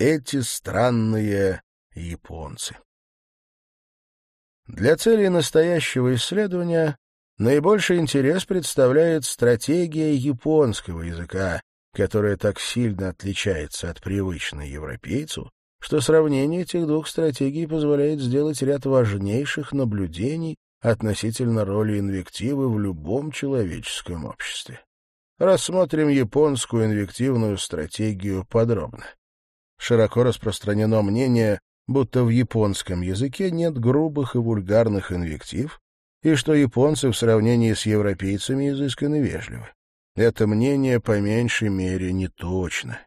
эти странные японцы. Для целей настоящего исследования наибольший интерес представляет стратегия японского языка, которая так сильно отличается от привычной европейцу, что сравнение этих двух стратегий позволяет сделать ряд важнейших наблюдений относительно роли инвективы в любом человеческом обществе. Рассмотрим японскую инвективную стратегию подробно. Широко распространено мнение, будто в японском языке нет грубых и вульгарных инвектив, и что японцы в сравнении с европейцами изысканно вежливы. Это мнение по меньшей мере не точно.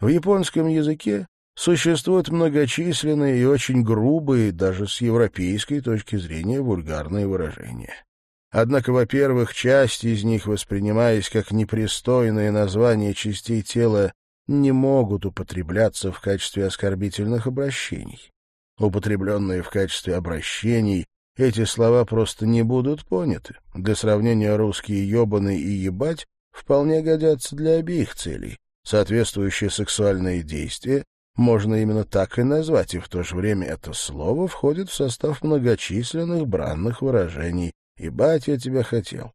В японском языке существуют многочисленные и очень грубые, даже с европейской точки зрения, вульгарные выражения. Однако, во-первых, часть из них, воспринимаясь как непристойные названия частей тела, не могут употребляться в качестве оскорбительных обращений. Употребленные в качестве обращений, эти слова просто не будут поняты. Для сравнения русские «ебаный» и «ебать» вполне годятся для обеих целей. Соответствующие сексуальные действия можно именно так и назвать, и в то же время это слово входит в состав многочисленных бранных выражений «ебать я тебя хотел».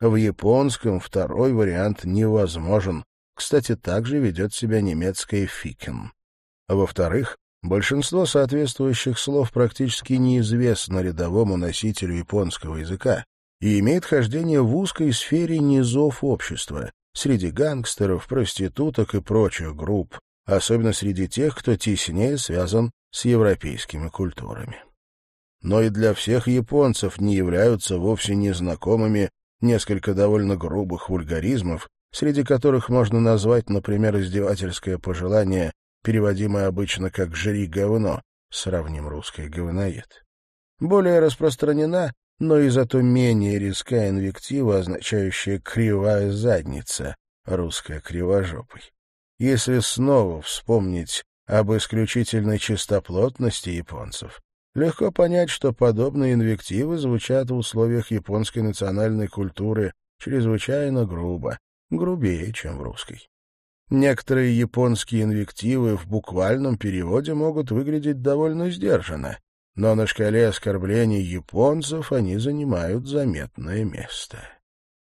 В японском второй вариант невозможен, кстати, также ведет себя немецкое «ficken». Во-вторых, большинство соответствующих слов практически неизвестно рядовому носителю японского языка и имеет хождение в узкой сфере низов общества, среди гангстеров, проституток и прочих групп, особенно среди тех, кто теснее связан с европейскими культурами. Но и для всех японцев не являются вовсе незнакомыми несколько довольно грубых вульгаризмов, среди которых можно назвать, например, издевательское пожелание, переводимое обычно как «жри говно», сравним русское «говноед». Более распространена, но и зато менее резкая инвектива, означающая «кривая задница», русская «кривожопый». Если снова вспомнить об исключительной чистоплотности японцев, легко понять, что подобные инвективы звучат в условиях японской национальной культуры чрезвычайно грубо, грубее, чем в русской. Некоторые японские инвективы в буквальном переводе могут выглядеть довольно сдержанно, но на шкале оскорблений японцев они занимают заметное место.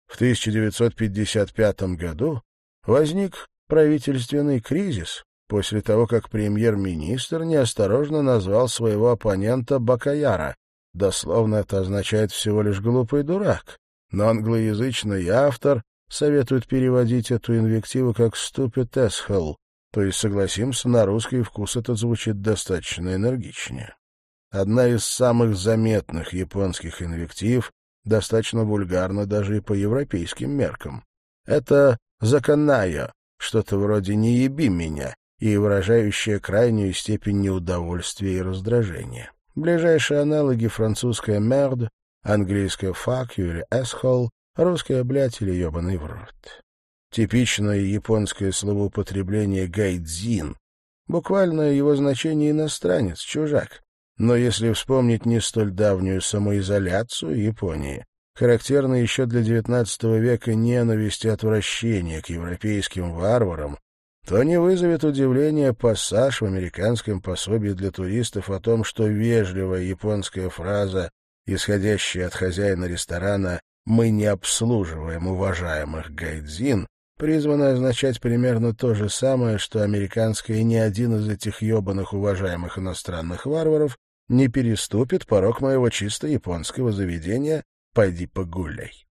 В 1955 году возник правительственный кризис после того, как премьер-министр неосторожно назвал своего оппонента Бакаяра. Дословно это означает всего лишь «глупый дурак», но англоязычный автор советуют переводить эту инвективу как «stupid asshole», то есть, согласимся, на русский вкус это звучит достаточно энергичнее. Одна из самых заметных японских инвектив, достаточно вульгарна даже и по европейским меркам. Это «заканайо», что-то вроде «не еби меня», и выражающее крайнюю степень неудовольствия и раздражения. Ближайшие аналоги французская «merde», английская «fuck you» или «asshole», Русское, блядь, или ебаный в рот. Типичное японское словоупотребление «гайдзин». Буквально его значение иностранец, чужак. Но если вспомнить не столь давнюю самоизоляцию Японии, характерно еще для XIX века ненависть и отвращение к европейским варварам, то не вызовет удивления пассаж в американском пособии для туристов о том, что вежливая японская фраза, исходящая от хозяина ресторана «мы не обслуживаем уважаемых гайдзин» призвано означать примерно то же самое, что американская ни один из этих ебаных уважаемых иностранных варваров не переступит порог моего чисто японского заведения «пойди погуляй».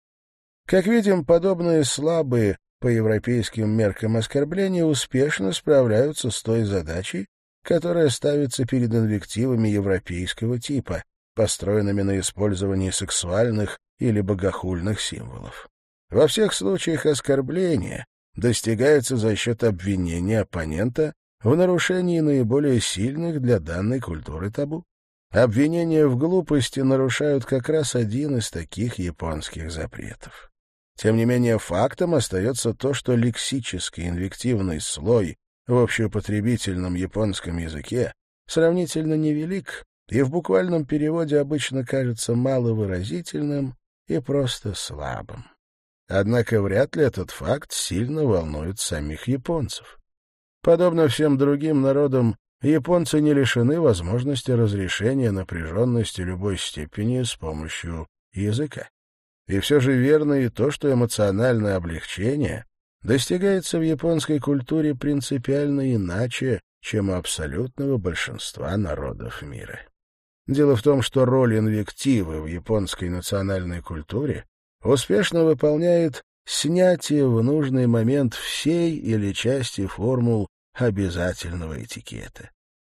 Как видим, подобные слабые по европейским меркам оскорбления успешно справляются с той задачей, которая ставится перед инвективами европейского типа, построенными на использовании сексуальных или богохульных символов. Во всех случаях оскорбления достигается за счет обвинения оппонента в нарушении наиболее сильных для данной культуры табу. Обвинения в глупости нарушают как раз один из таких японских запретов. Тем не менее, фактом остается то, что лексический инвективный слой в общеупотребительном японском языке сравнительно невелик и в буквальном переводе обычно кажется маловыразительным и просто слабым. Однако вряд ли этот факт сильно волнует самих японцев. Подобно всем другим народам, японцы не лишены возможности разрешения напряженности любой степени с помощью языка. И все же верно и то, что эмоциональное облегчение достигается в японской культуре принципиально иначе, чем у абсолютного большинства народов мира. Дело в том, что роль инвективы в японской национальной культуре успешно выполняет снятие в нужный момент всей или части формул обязательного этикета.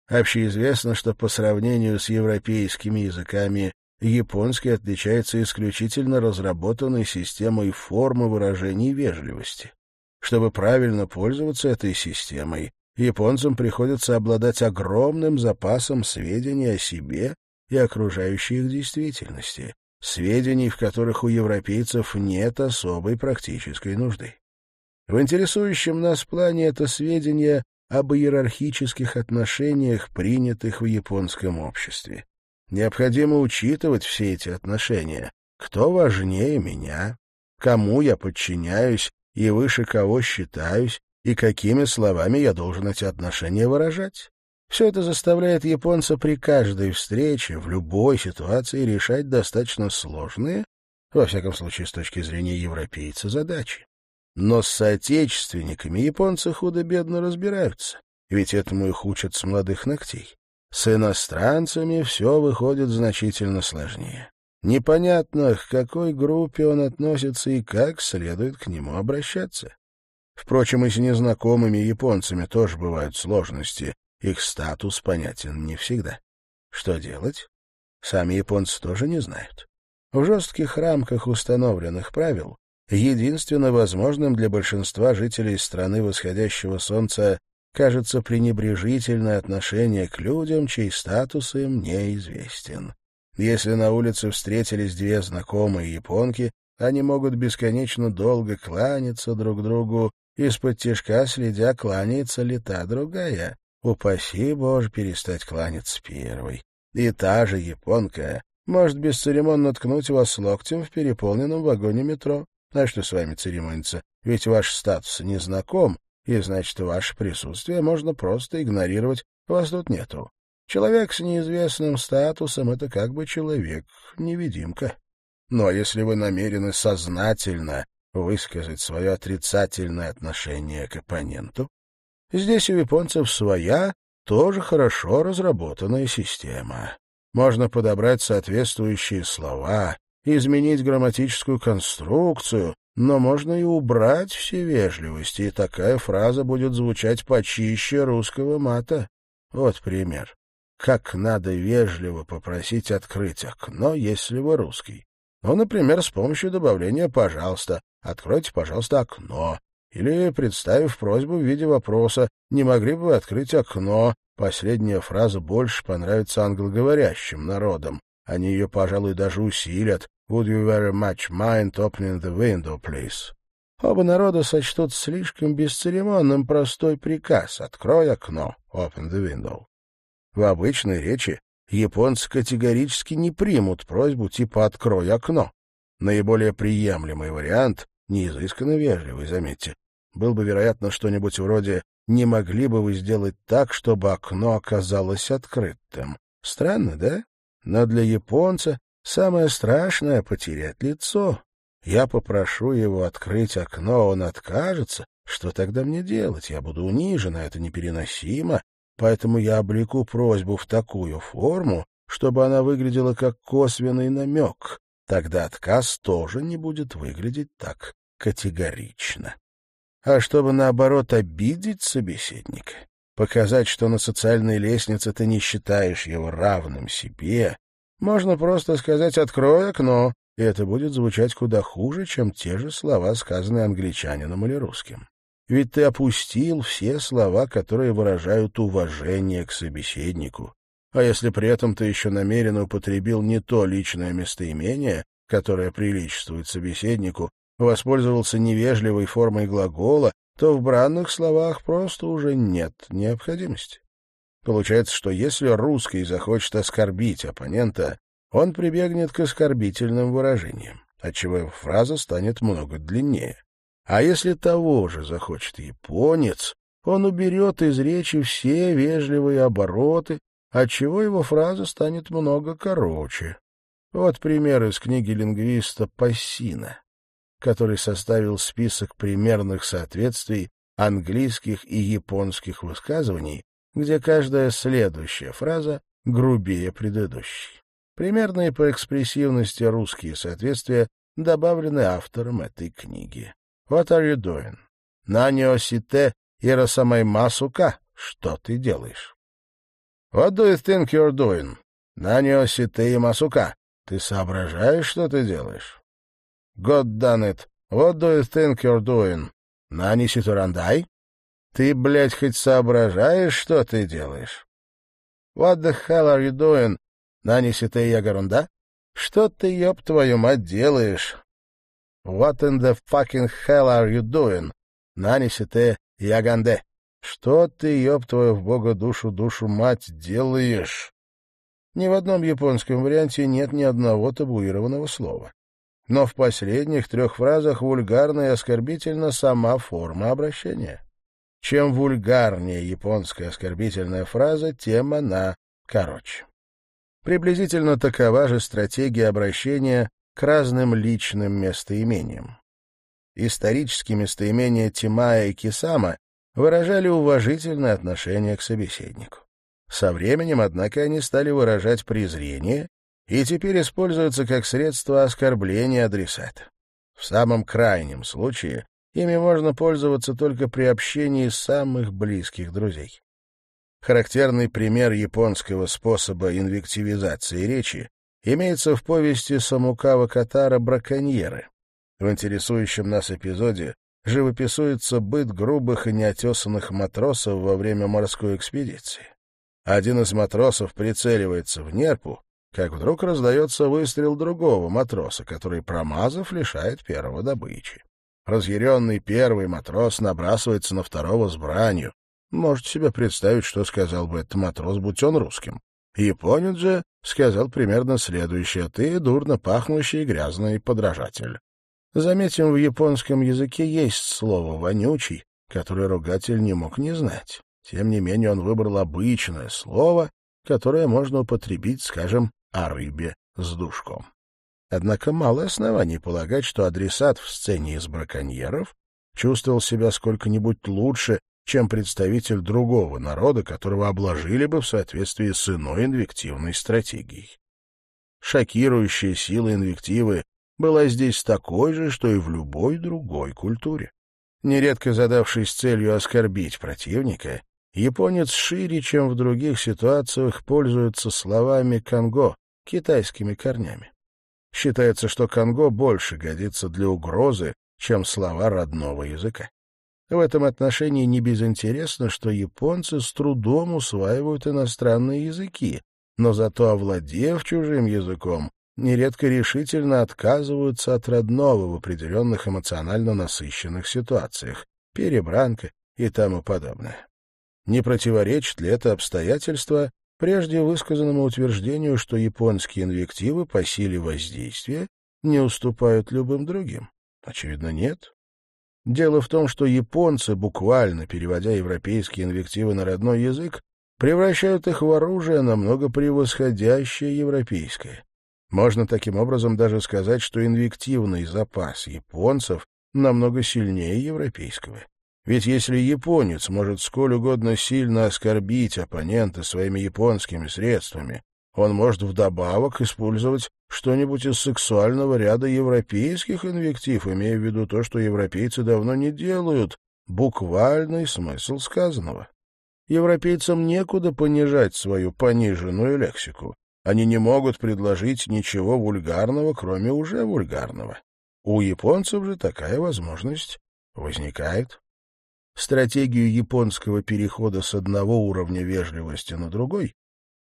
Общеизвестно, что по сравнению с европейскими языками японский отличается исключительно разработанной системой формы выражений вежливости. Чтобы правильно пользоваться этой системой, японцам приходится обладать огромным запасом сведений о себе и окружающей их действительности, сведений, в которых у европейцев нет особой практической нужды. В интересующем нас плане это сведения об иерархических отношениях, принятых в японском обществе. Необходимо учитывать все эти отношения. Кто важнее меня? Кому я подчиняюсь и выше кого считаюсь? И какими словами я должен эти отношения выражать? Все это заставляет японца при каждой встрече, в любой ситуации решать достаточно сложные, во всяком случае с точки зрения европейца, задачи. Но с соотечественниками японцы худо-бедно разбираются, ведь этому их учат с молодых ногтей. С иностранцами все выходит значительно сложнее. Непонятно, к какой группе он относится и как следует к нему обращаться. Впрочем, и с незнакомыми японцами тоже бывают сложности, их статус понятен не всегда. Что делать? Сами японцы тоже не знают. В жестких рамках установленных правил единственно возможным для большинства жителей страны восходящего солнца кажется пренебрежительное отношение к людям, чей статус им неизвестен. Если на улице встретились две знакомые японки, они могут бесконечно долго кланяться друг другу, из-под тяжка следя, кланяется ли та другая. Упаси Боже перестать кланяться первой. И та же японка может бесцеремонно ткнуть вас локтем в переполненном вагоне метро. А что с вами церемониться? Ведь ваш статус не знаком, и, значит, ваше присутствие можно просто игнорировать. Вас тут нету. Человек с неизвестным статусом — это как бы человек, невидимка. Но если вы намерены сознательно высказать свое отрицательное отношение к оппоненту, Здесь у японцев своя, тоже хорошо разработанная система. Можно подобрать соответствующие слова, изменить грамматическую конструкцию, но можно и убрать все вежливости, и такая фраза будет звучать почище русского мата. Вот пример. Как надо вежливо попросить открыть окно, если вы русский? Ну, например, с помощью добавления «пожалуйста». «Откройте, пожалуйста, окно». Или, представив просьбу в виде вопроса, не могли бы вы открыть окно? Последняя фраза больше понравится англоговорящим народам. Они ее, пожалуй, даже усилят. Would you very much mind opening the window, please? Оба народа сочтут слишком бесцеремонным простой приказ «Открой окно» «Open the window». В обычной речи японцы категорически не примут просьбу типа «Открой окно». Наиболее приемлемый вариант неизысканно вежливый, заметьте. Был бы, вероятно, что-нибудь вроде «Не могли бы вы сделать так, чтобы окно оказалось открытым?» Странно, да? Но для японца самое страшное — потерять лицо. Я попрошу его открыть окно, он откажется. Что тогда мне делать? Я буду унижен, а это непереносимо. Поэтому я облеку просьбу в такую форму, чтобы она выглядела как косвенный намек. Тогда отказ тоже не будет выглядеть так категорично. А чтобы, наоборот, обидеть собеседника, показать, что на социальной лестнице ты не считаешь его равным себе, можно просто сказать «открой окно», и это будет звучать куда хуже, чем те же слова, сказанные англичанином или русским. Ведь ты опустил все слова, которые выражают уважение к собеседнику. А если при этом ты еще намеренно употребил не то личное местоимение, которое приличествует собеседнику, воспользовался невежливой формой глагола, то в бранных словах просто уже нет необходимости. Получается, что если русский захочет оскорбить оппонента, он прибегнет к оскорбительным выражениям, отчего его фраза станет много длиннее. А если того же захочет японец, он уберет из речи все вежливые обороты, отчего его фраза станет много короче. Вот пример из книги лингвиста Пассина, который составил список примерных соответствий английских и японских высказываний, где каждая следующая фраза грубее предыдущей. Примерные по экспрессивности русские соответствия добавлены автором этой книги. What are you doing? Наниосите ирасамаймасука. Что ты делаешь? What do you think you're doing? Наниосите имасука. Ты соображаешь, что ты делаешь? God done it. What do you think you're doing? Нани ситурандай? Ты, блядь, хоть соображаешь, что ты делаешь? What the hell are you doing? Нани сите ягарунда? Что ты, ёб твою мать, делаешь? What in the fucking hell are you doing? Нани сите яганде? Что ты, ёб твою в бога душу, душу мать, делаешь? Ни в одном японском варианте нет ни одного табуированного слова. Но в последних трех фразах вульгарна и оскорбительна сама форма обращения. Чем вульгарнее японская оскорбительная фраза, тем она короче. Приблизительно такова же стратегия обращения к разным личным местоимениям. Исторические местоимения Тимая и Кисама выражали уважительное отношение к собеседнику. Со временем, однако, они стали выражать презрение и теперь используются как средство оскорбления адресата. В самом крайнем случае ими можно пользоваться только при общении самых близких друзей. Характерный пример японского способа инвективизации речи имеется в повести Самукава Катара «Браконьеры». В интересующем нас эпизоде живописуется быт грубых и неотесанных матросов во время морской экспедиции. Один из матросов прицеливается в нерпу, как вдруг раздается выстрел другого матроса, который, промазав, лишает первого добычи. Разъяренный первый матрос набрасывается на второго с бранью. Можете себе представить, что сказал бы этот матрос, будь он русским. Японец же сказал примерно следующее. «Ты дурно пахнущий грязный подражатель». Заметим, в японском языке есть слово «вонючий», которое ругатель не мог не знать. Тем не менее он выбрал обычное слово, которое можно употребить, скажем, о рыбе с душком. Однако мало оснований полагать, что адресат в сцене из браконьеров чувствовал себя сколько-нибудь лучше, чем представитель другого народа, которого обложили бы в соответствии с иной инвективной стратегией. Шокирующая сила инвективы была здесь такой же, что и в любой другой культуре. Нередко задавшись целью оскорбить противника, Японец шире, чем в других ситуациях, пользуется словами «конго» — китайскими корнями. Считается, что «конго» больше годится для угрозы, чем слова родного языка. В этом отношении не безинтересно, что японцы с трудом усваивают иностранные языки, но зато, овладев чужим языком, нередко решительно отказываются от родного в определенных эмоционально насыщенных ситуациях, перебранка и тому подобное. Не противоречит ли это обстоятельство прежде высказанному утверждению, что японские инвективы по силе воздействия не уступают любым другим? Очевидно, нет. Дело в том, что японцы, буквально переводя европейские инвективы на родной язык, превращают их в оружие, намного превосходящее европейское. Можно таким образом даже сказать, что инвективный запас японцев намного сильнее европейского. Ведь если японец может сколь угодно сильно оскорбить оппонента своими японскими средствами, он может вдобавок использовать что-нибудь из сексуального ряда европейских инвектив, имея в виду то, что европейцы давно не делают, буквальный смысл сказанного. Европейцам некуда понижать свою пониженную лексику. Они не могут предложить ничего вульгарного, кроме уже вульгарного. У японцев же такая возможность возникает. Стратегию японского перехода с одного уровня вежливости на другой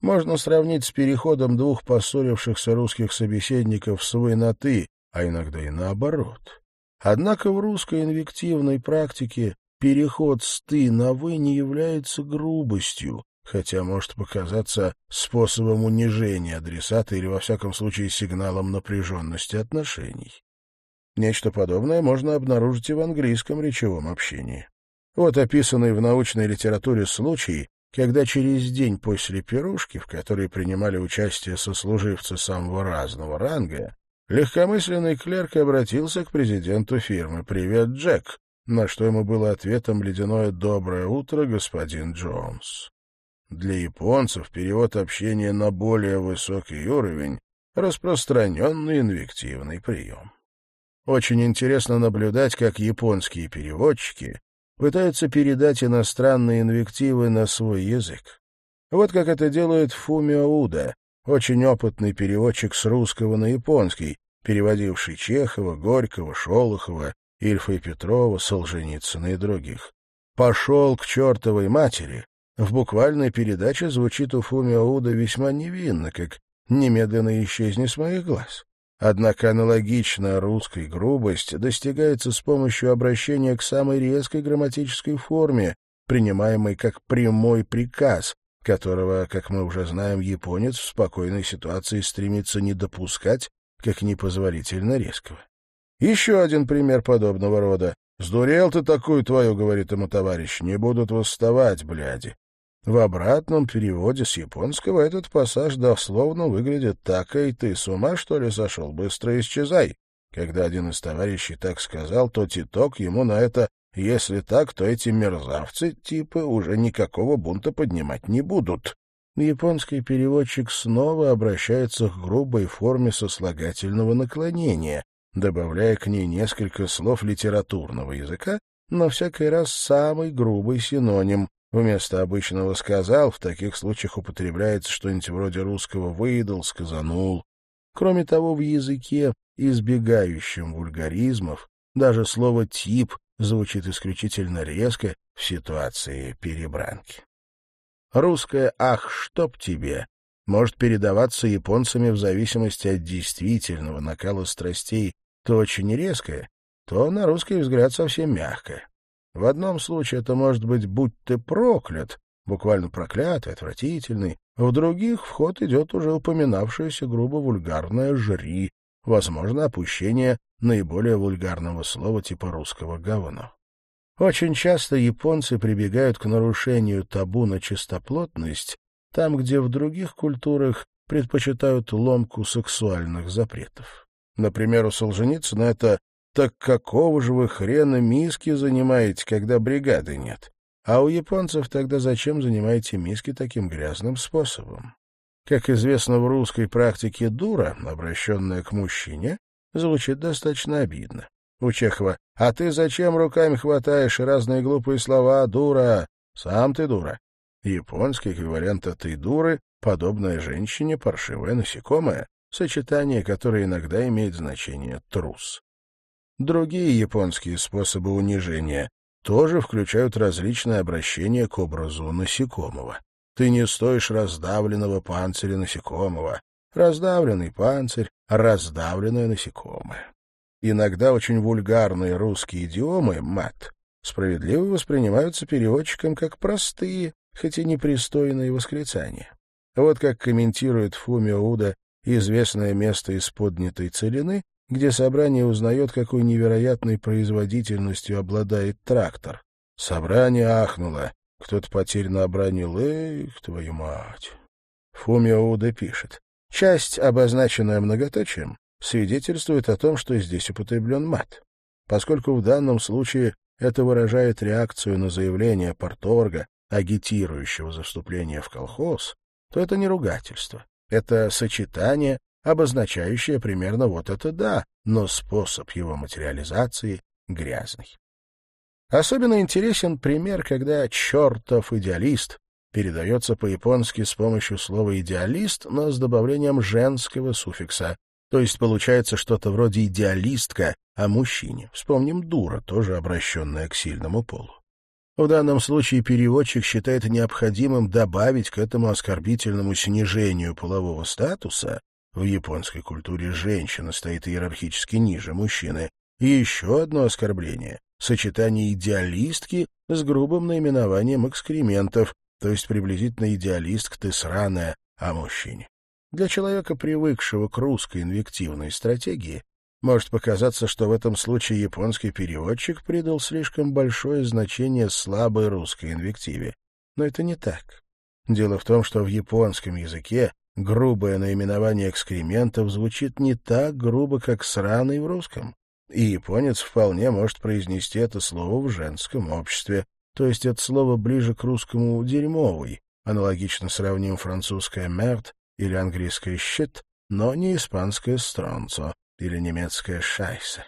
можно сравнить с переходом двух поссорившихся русских собеседников с «вы» на «ты», а иногда и наоборот. Однако в русской инвективной практике переход с «ты» на «вы» не является грубостью, хотя может показаться способом унижения адресата или, во всяком случае, сигналом напряженности отношений. Нечто подобное можно обнаружить и в английском речевом общении. Вот описанный в научной литературе случай, когда через день после пирушки, в которой принимали участие сослуживцы самого разного ранга, легкомысленный клерк обратился к президенту фирмы «Привет, Джек», на что ему было ответом ледяное «Доброе утро, господин Джонс». Для японцев перевод общения на более высокий уровень — распространенный инвективный прием. Очень интересно наблюдать, как японские переводчики пытаются передать иностранные инвективы на свой язык. Вот как это делает Фумио Уда, очень опытный переводчик с русского на японский, переводивший Чехова, Горького, Шолохова, Ильфа и Петрова, Солженицына и других. «Пошел к чертовой матери!» В буквальной передаче звучит у Фумио Уда весьма невинно, как «немедленно исчезни с моих глаз». Однако аналогичная русской грубость достигается с помощью обращения к самой резкой грамматической форме, принимаемой как прямой приказ, которого, как мы уже знаем, японец в спокойной ситуации стремится не допускать, как непозволительно резкого. Еще один пример подобного рода. «Сдурел ты такую твою, — говорит ему товарищ, — не будут восставать, бляди». В обратном переводе с японского этот пассаж дословно выглядит так, «Эй, ты с ума, что ли, сошел? Быстро исчезай!» Когда один из товарищей так сказал, то Титок ему на это «Если так, то эти мерзавцы, типа, уже никакого бунта поднимать не будут». Японский переводчик снова обращается к грубой форме сослагательного наклонения, добавляя к ней несколько слов литературного языка, но всякий раз самый грубый синоним, Вместо обычного «сказал» в таких случаях употребляется что-нибудь вроде русского «выдал», «сказанул». Кроме того, в языке, избегающем вульгаризмов, даже слово «тип» звучит исключительно резко в ситуации перебранки. Русское «ах, чтоб тебе» может передаваться японцами в зависимости от действительного накала страстей то очень резкое, то, на русский взгляд, совсем мягкое. В одном случае это может быть «будь ты проклят», буквально проклятый, отвратительный, в других в ход идет уже упоминавшееся грубо вульгарное «жри», возможно, опущение наиболее вульгарного слова типа русского говно. Очень часто японцы прибегают к нарушению табу на чистоплотность там, где в других культурах предпочитают ломку сексуальных запретов. Например, у Солженицына это так какого же вы хрена миски занимаете, когда бригады нет? А у японцев тогда зачем занимаете миски таким грязным способом? Как известно, в русской практике «дура», обращенная к мужчине, звучит достаточно обидно. У Чехова «А ты зачем руками хватаешь разные глупые слова, дура? Сам ты дура». Японский эквивалент этой дуры — подобная женщине паршивое насекомое, сочетание, которое иногда имеет значение «трус». Другие японские способы унижения тоже включают различные обращения к образу насекомого. Ты не стоишь раздавленного панциря насекомого. Раздавленный панцирь, раздавленное насекомое. Иногда очень вульгарные русские идиомы, мат, справедливо воспринимаются переводчиком как простые, хоть и непристойные восклицания. Вот как комментирует Фумио Уда известное место из поднятой целины, где собрание узнает, какой невероятной производительностью обладает трактор. Собрание ахнуло. Кто-то потерянно обронил. Эх, твою мать! Фумио Уда пишет. Часть, обозначенная многоточием, свидетельствует о том, что здесь употреблен мат. Поскольку в данном случае это выражает реакцию на заявление порторга, агитирующего за вступление в колхоз, то это не ругательство. Это сочетание обозначающее примерно вот это «да», но способ его материализации грязный. Особенно интересен пример, когда «чертов идеалист» передается по-японски с помощью слова «идеалист», но с добавлением женского суффикса, то есть получается что-то вроде «идеалистка» о мужчине. Вспомним «дура», тоже обращенная к сильному полу. В данном случае переводчик считает необходимым добавить к этому оскорбительному снижению полового статуса в японской культуре женщина стоит иерархически ниже мужчины. И еще одно оскорбление — сочетание идеалистки с грубым наименованием экскрементов, то есть приблизительно идеалистка ты сраная о мужчине. Для человека, привыкшего к русской инвективной стратегии, Может показаться, что в этом случае японский переводчик придал слишком большое значение слабой русской инвективе. Но это не так. Дело в том, что в японском языке грубое наименование экскрементов звучит не так грубо, как сраный в русском. И японец вполне может произнести это слово в женском обществе, то есть это слово ближе к русскому «дерьмовый», аналогично сравним французское «мерт» или английское «щит», но не испанское «стронцо» или немецкое «шайсе».